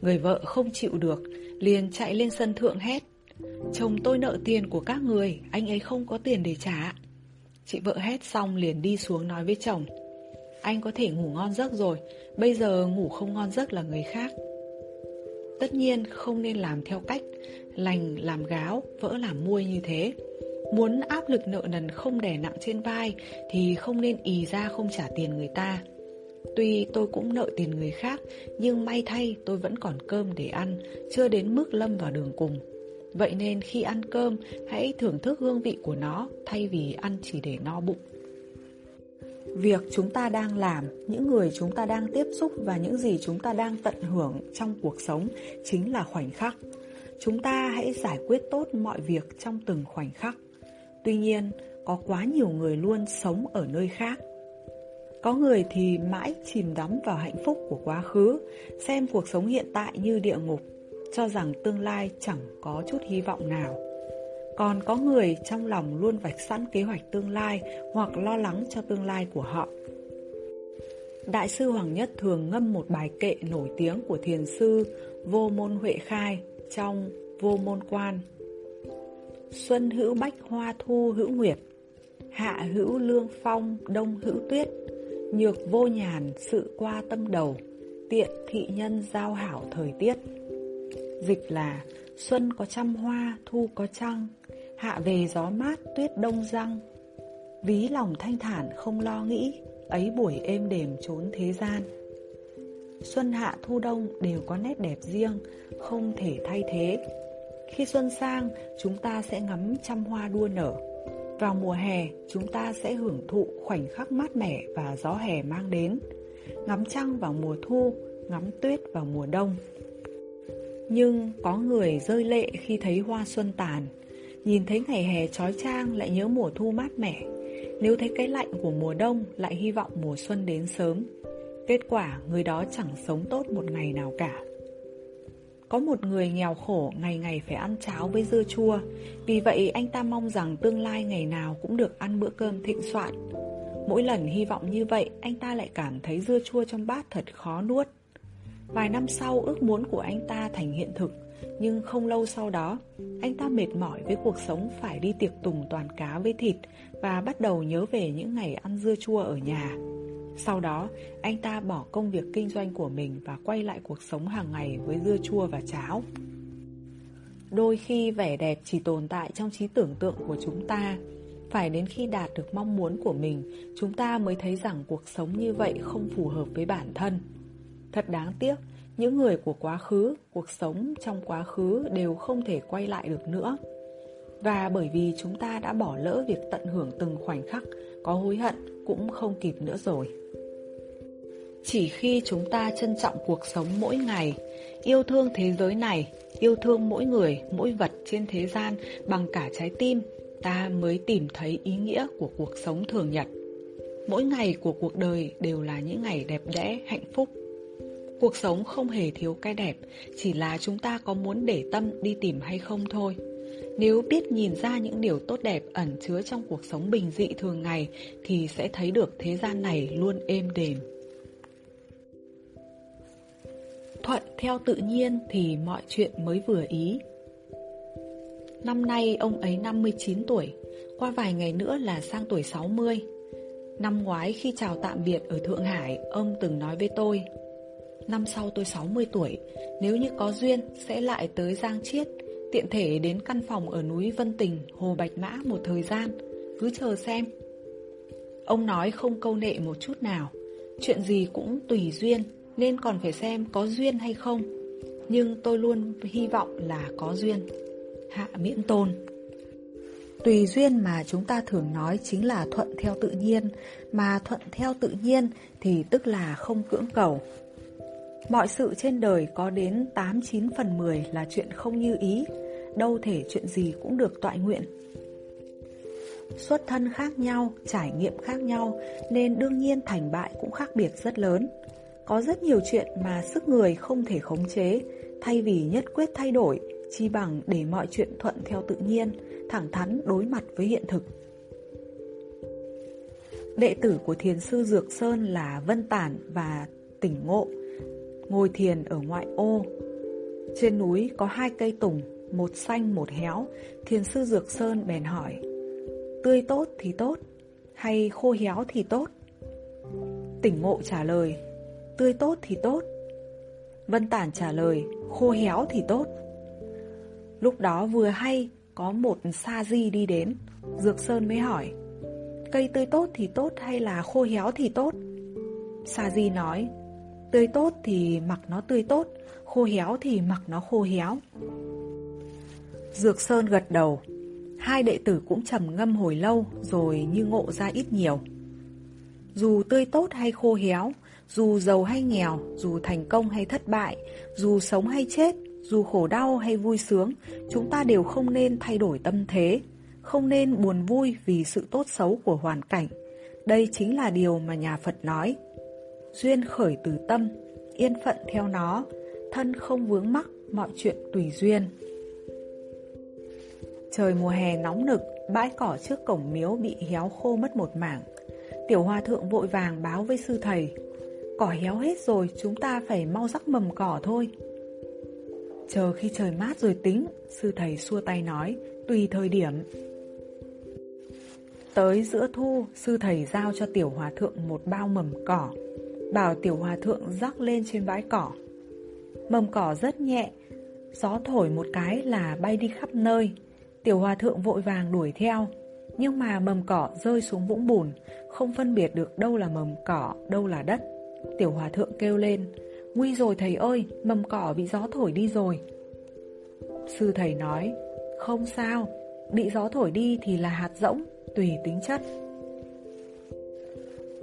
Người vợ không chịu được, liền chạy lên sân thượng hét. Chồng tôi nợ tiền của các người, anh ấy không có tiền để trả. Chị vợ hét xong liền đi xuống nói với chồng Anh có thể ngủ ngon giấc rồi Bây giờ ngủ không ngon giấc là người khác Tất nhiên không nên làm theo cách Lành làm gáo, vỡ làm muôi như thế Muốn áp lực nợ nần không đè nặng trên vai Thì không nên ì ra không trả tiền người ta Tuy tôi cũng nợ tiền người khác Nhưng may thay tôi vẫn còn cơm để ăn Chưa đến mức lâm vào đường cùng Vậy nên khi ăn cơm, hãy thưởng thức hương vị của nó thay vì ăn chỉ để no bụng. Việc chúng ta đang làm, những người chúng ta đang tiếp xúc và những gì chúng ta đang tận hưởng trong cuộc sống chính là khoảnh khắc. Chúng ta hãy giải quyết tốt mọi việc trong từng khoảnh khắc. Tuy nhiên, có quá nhiều người luôn sống ở nơi khác. Có người thì mãi chìm đắm vào hạnh phúc của quá khứ, xem cuộc sống hiện tại như địa ngục cho rằng tương lai chẳng có chút hy vọng nào. Còn có người trong lòng luôn vạch sẵn kế hoạch tương lai hoặc lo lắng cho tương lai của họ. Đại sư Hoàng Nhất thường ngâm một bài kệ nổi tiếng của thiền sư Vô Môn Huệ Khai trong Vô Môn Quan. Xuân hữu bách hoa thu hữu nguyệt, hạ hữu lương phong đông hữu tuyết, nhược vô nhàn sự qua tâm đầu, tiện thị nhân giao hảo thời tiết. Dịch là Xuân có trăm hoa, thu có trăng Hạ về gió mát, tuyết đông răng. Ví lòng thanh thản không lo nghĩ Ấy buổi êm đềm trốn thế gian. Xuân hạ thu đông đều có nét đẹp riêng Không thể thay thế. Khi xuân sang chúng ta sẽ ngắm trăm hoa đua nở. Vào mùa hè chúng ta sẽ hưởng thụ khoảnh khắc mát mẻ và gió hè mang đến. Ngắm trăng vào mùa thu, ngắm tuyết vào mùa đông. Nhưng có người rơi lệ khi thấy hoa xuân tàn. Nhìn thấy ngày hè trói trang lại nhớ mùa thu mát mẻ. Nếu thấy cái lạnh của mùa đông lại hy vọng mùa xuân đến sớm. Kết quả người đó chẳng sống tốt một ngày nào cả. Có một người nghèo khổ ngày ngày phải ăn cháo với dưa chua. Vì vậy, anh ta mong rằng tương lai ngày nào cũng được ăn bữa cơm thịnh soạn. Mỗi lần hy vọng như vậy, anh ta lại cảm thấy dưa chua trong bát thật khó nuốt. Vài năm sau, ước muốn của anh ta thành hiện thực. Nhưng không lâu sau đó, Anh ta mệt mỏi với cuộc sống phải đi tiệc tùng toàn cá với thịt Và bắt đầu nhớ về những ngày ăn dưa chua ở nhà. Sau đó anh ta bỏ công việc kinh doanh của mình Và quay lại cuộc sống hàng ngày với dưa chua và cháo Đôi khi vẻ đẹp chỉ tồn tại trong trí tưởng tượng của chúng ta Phải đến khi đạt được mong muốn của mình Chúng ta mới thấy rằng cuộc sống như vậy không phù hợp với bản thân Thật đáng tiếc, những người của quá khứ, cuộc sống trong quá khứ đều không thể quay lại được nữa. Và bởi vì chúng ta đã bỏ lỡ việc tận hưởng từng khoảnh khắc, có hối hận cũng không kịp nữa rồi. Chỉ khi chúng ta trân trọng cuộc sống mỗi ngày, yêu thương thế giới này, yêu thương mỗi người, mỗi vật trên thế gian bằng cả trái tim, ta mới tìm thấy ý nghĩa của cuộc sống thường nhật. Mỗi ngày của cuộc đời đều là những ngày đẹp đẽ, hạnh phúc. Cuộc sống không hề thiếu cái đẹp, chỉ là chúng ta có muốn để tâm đi tìm hay không thôi. Nếu biết nhìn ra những điều tốt đẹp ẩn chứa trong cuộc sống bình dị thường ngày thì sẽ thấy được thế gian này luôn êm đềm. Thuận theo tự nhiên thì mọi chuyện mới vừa ý. Năm nay ông ấy 59 tuổi, qua vài ngày nữa là sang tuổi 60. Năm ngoái khi chào tạm biệt ở Thượng Hải, ông từng nói với tôi Năm sau tôi 60 tuổi, nếu như có duyên sẽ lại tới Giang Chiết, tiện thể đến căn phòng ở núi Vân Tình, Hồ Bạch Mã một thời gian, cứ chờ xem. Ông nói không câu nệ một chút nào, chuyện gì cũng tùy duyên, nên còn phải xem có duyên hay không. Nhưng tôi luôn hy vọng là có duyên. Hạ miễn tôn Tùy duyên mà chúng ta thường nói chính là thuận theo tự nhiên, mà thuận theo tự nhiên thì tức là không cưỡng cầu. Mọi sự trên đời có đến 8-9 phần 10 là chuyện không như ý, đâu thể chuyện gì cũng được tọa nguyện. Xuất thân khác nhau, trải nghiệm khác nhau nên đương nhiên thành bại cũng khác biệt rất lớn. Có rất nhiều chuyện mà sức người không thể khống chế, thay vì nhất quyết thay đổi, chi bằng để mọi chuyện thuận theo tự nhiên, thẳng thắn đối mặt với hiện thực. Đệ tử của thiền sư Dược Sơn là Vân Tản và Tỉnh Ngộ, ngồi thiền ở ngoại ô. Trên núi có hai cây tùng, một xanh một héo, thiền sư Dược Sơn bèn hỏi, tươi tốt thì tốt, hay khô héo thì tốt? Tỉnh Ngộ trả lời, tươi tốt thì tốt. Vân Tản trả lời, khô héo thì tốt. Lúc đó vừa hay có một sa di đi đến, Dược Sơn mới hỏi, cây tươi tốt thì tốt hay là khô héo thì tốt? Sa di nói, tươi tốt thì mặc nó tươi tốt, khô héo thì mặc nó khô héo. Dược Sơn gật đầu, hai đệ tử cũng trầm ngâm hồi lâu rồi như ngộ ra ít nhiều. Dù tươi tốt hay khô héo, dù giàu hay nghèo, dù thành công hay thất bại, dù sống hay chết, dù khổ đau hay vui sướng, chúng ta đều không nên thay đổi tâm thế, không nên buồn vui vì sự tốt xấu của hoàn cảnh. Đây chính là điều mà nhà Phật nói. Duyên khởi từ tâm, yên phận theo nó, thân không vướng mắc, mọi chuyện tùy duyên. Trời mùa hè nóng nực, bãi cỏ trước cổng miếu bị héo khô mất một mảng. Tiểu hòa thượng vội vàng báo với sư thầy, cỏ héo hết rồi, chúng ta phải mau rắc mầm cỏ thôi. Chờ khi trời mát rồi tính, sư thầy xua tay nói, tùy thời điểm. Tới giữa thu, sư thầy giao cho tiểu hòa thượng một bao mầm cỏ, bảo tiểu hòa thượng rắc lên trên bãi cỏ. Mầm cỏ rất nhẹ, gió thổi một cái là bay đi khắp nơi. Tiểu hòa thượng vội vàng đuổi theo, nhưng mà mầm cỏ rơi xuống vũng bùn, không phân biệt được đâu là mầm cỏ, đâu là đất. Tiểu hòa thượng kêu lên, Nguy rồi thầy ơi, mầm cỏ bị gió thổi đi rồi. Sư thầy nói, không sao, bị gió thổi đi thì là hạt rỗng, tùy tính chất.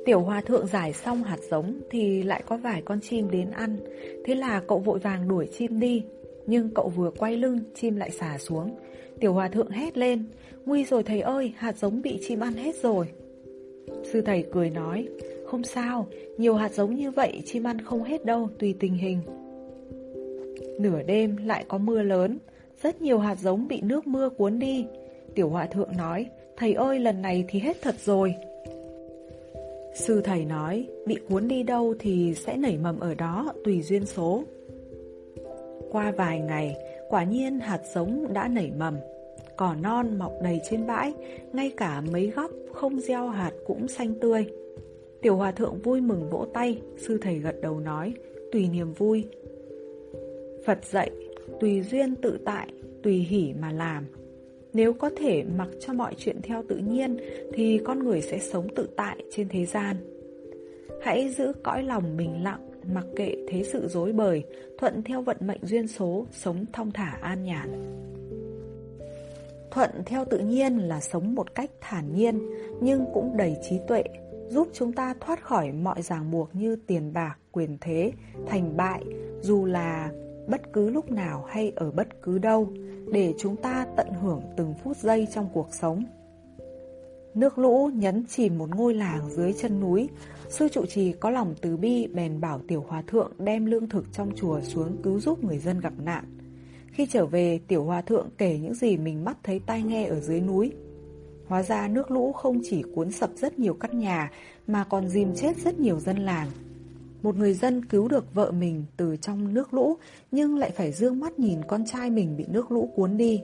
Tiểu hòa thượng giải xong hạt giống thì lại có vài con chim đến ăn, thế là cậu vội vàng đuổi chim đi. Nhưng cậu vừa quay lưng, chim lại xả xuống. Tiểu hòa thượng hét lên, nguy rồi thầy ơi, hạt giống bị chim ăn hết rồi. Sư thầy cười nói, không sao, nhiều hạt giống như vậy chim ăn không hết đâu, tùy tình hình. Nửa đêm lại có mưa lớn, rất nhiều hạt giống bị nước mưa cuốn đi. Tiểu hòa thượng nói, thầy ơi lần này thì hết thật rồi. Sư thầy nói, bị cuốn đi đâu thì sẽ nảy mầm ở đó, tùy duyên số. Qua vài ngày, quả nhiên hạt giống đã nảy mầm. Cỏ non mọc đầy trên bãi, ngay cả mấy góc không gieo hạt cũng xanh tươi. Tiểu hòa thượng vui mừng vỗ tay, sư thầy gật đầu nói, tùy niềm vui. Phật dạy, tùy duyên tự tại, tùy hỷ mà làm. Nếu có thể mặc cho mọi chuyện theo tự nhiên thì con người sẽ sống tự tại trên thế gian. Hãy giữ cõi lòng bình lặng, mặc kệ thế sự dối bời, thuận theo vận mệnh duyên số, sống thong thả an nhàn. Thuận theo tự nhiên là sống một cách thản nhiên, nhưng cũng đầy trí tuệ, giúp chúng ta thoát khỏi mọi ràng buộc như tiền bạc, quyền thế, thành bại, dù là bất cứ lúc nào hay ở bất cứ đâu, để chúng ta tận hưởng từng phút giây trong cuộc sống. Nước lũ nhấn chìm một ngôi làng dưới chân núi, sư trụ trì có lòng từ bi bèn bảo tiểu hòa thượng đem lương thực trong chùa xuống cứu giúp người dân gặp nạn. Khi trở về, tiểu hòa thượng kể những gì mình mắt thấy tai nghe ở dưới núi. Hóa ra nước lũ không chỉ cuốn sập rất nhiều căn nhà, mà còn dìm chết rất nhiều dân làng. Một người dân cứu được vợ mình từ trong nước lũ, nhưng lại phải dương mắt nhìn con trai mình bị nước lũ cuốn đi.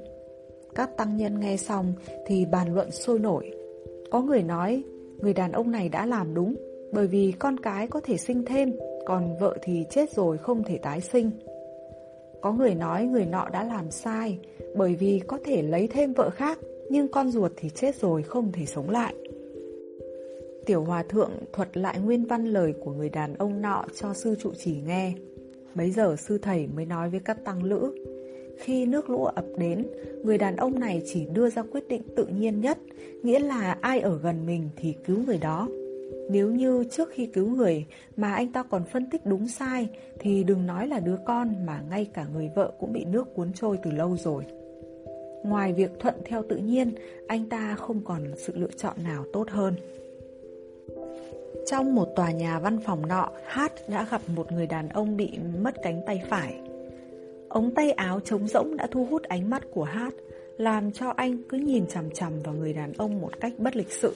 Các tăng nhân nghe xong thì bàn luận sôi nổi. Có người nói, người đàn ông này đã làm đúng, bởi vì con cái có thể sinh thêm, còn vợ thì chết rồi không thể tái sinh. Có người nói người nọ đã làm sai, bởi vì có thể lấy thêm vợ khác nhưng con ruột thì chết rồi không thể sống lại. Tiểu Hòa Thượng thuật lại nguyên văn lời của người đàn ông nọ cho sư trụ trì nghe. Bấy giờ sư thầy mới nói với các tăng lữ. Khi nước lũ ập đến, người đàn ông này chỉ đưa ra quyết định tự nhiên nhất, nghĩa là ai ở gần mình thì cứu người đó. Nếu như trước khi cứu người mà anh ta còn phân tích đúng sai thì đừng nói là đứa con mà ngay cả người vợ cũng bị nước cuốn trôi từ lâu rồi. Ngoài việc thuận theo tự nhiên, anh ta không còn sự lựa chọn nào tốt hơn. Trong một tòa nhà văn phòng nọ, Hát đã gặp một người đàn ông bị mất cánh tay phải. Ống tay áo trống rỗng đã thu hút ánh mắt của Hát, làm cho anh cứ nhìn chằm chằm vào người đàn ông một cách bất lịch sự.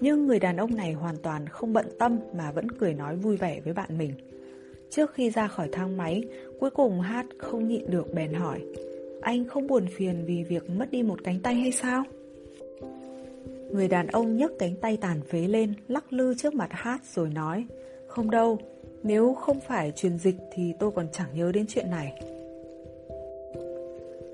Nhưng người đàn ông này hoàn toàn không bận tâm mà vẫn cười nói vui vẻ với bạn mình. Trước khi ra khỏi thang máy, cuối cùng Hát không nhịn được bèn hỏi anh không buồn phiền vì việc mất đi một cánh tay hay sao? Người đàn ông nhấc cánh tay tàn phế lên, lắc lư trước mặt Hát rồi nói Không đâu, nếu không phải truyền dịch thì tôi còn chẳng nhớ đến chuyện này.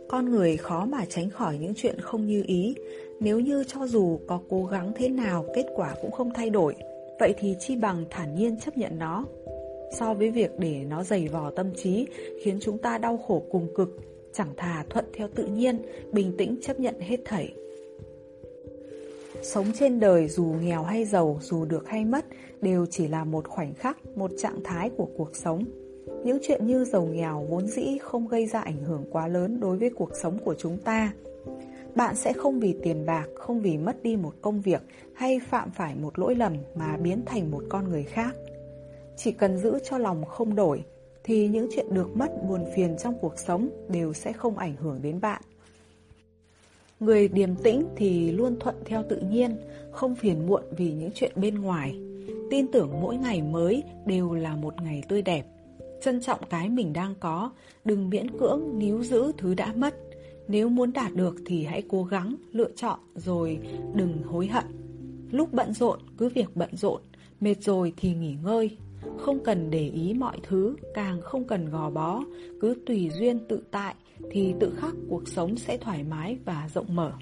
Con người khó mà tránh khỏi những chuyện không như ý, nếu như cho dù có cố gắng thế nào kết quả cũng không thay đổi, vậy thì chi bằng thản nhiên chấp nhận nó. So với việc để nó dày vò tâm trí khiến chúng ta đau khổ cùng cực, chẳng thà thuận theo tự nhiên, bình tĩnh chấp nhận hết thảy. Sống trên đời dù nghèo hay giàu, dù được hay mất, đều chỉ là một khoảnh khắc, một trạng thái của cuộc sống. Những chuyện như giàu nghèo vốn dĩ không gây ra ảnh hưởng quá lớn đối với cuộc sống của chúng ta. Bạn sẽ không vì tiền bạc, không vì mất đi một công việc hay phạm phải một lỗi lầm mà biến thành một con người khác. Chỉ cần giữ cho lòng không đổi, thì những chuyện được mất buồn phiền trong cuộc sống đều sẽ không ảnh hưởng đến bạn. Người điềm tĩnh thì luôn thuận theo tự nhiên, không phiền muộn vì những chuyện bên ngoài. Tin tưởng mỗi ngày mới đều là một ngày tươi đẹp. Trân trọng cái mình đang có, đừng miễn cưỡng níu giữ thứ đã mất. Nếu muốn đạt được thì hãy cố gắng, lựa chọn rồi đừng hối hận. Lúc bận rộn cứ việc bận rộn, mệt rồi thì nghỉ ngơi. Không cần để ý mọi thứ, càng không cần gò bó, cứ tùy duyên tự tại thì tự khắc cuộc sống sẽ thoải mái và rộng mở.